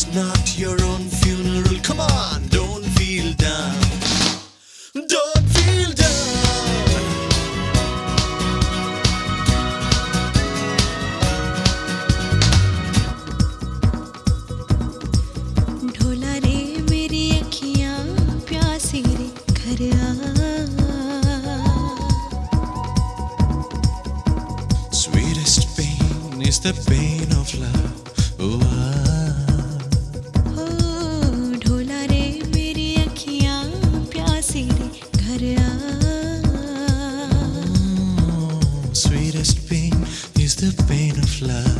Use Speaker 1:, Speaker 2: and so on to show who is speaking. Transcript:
Speaker 1: at your own funeral. Come on, don't feel down. Don't feel down.
Speaker 2: ढोला रे मेरी अखियां प्यासी रे घर आ
Speaker 1: Sweetest pain is the pain of love. palest pain is the pain of love.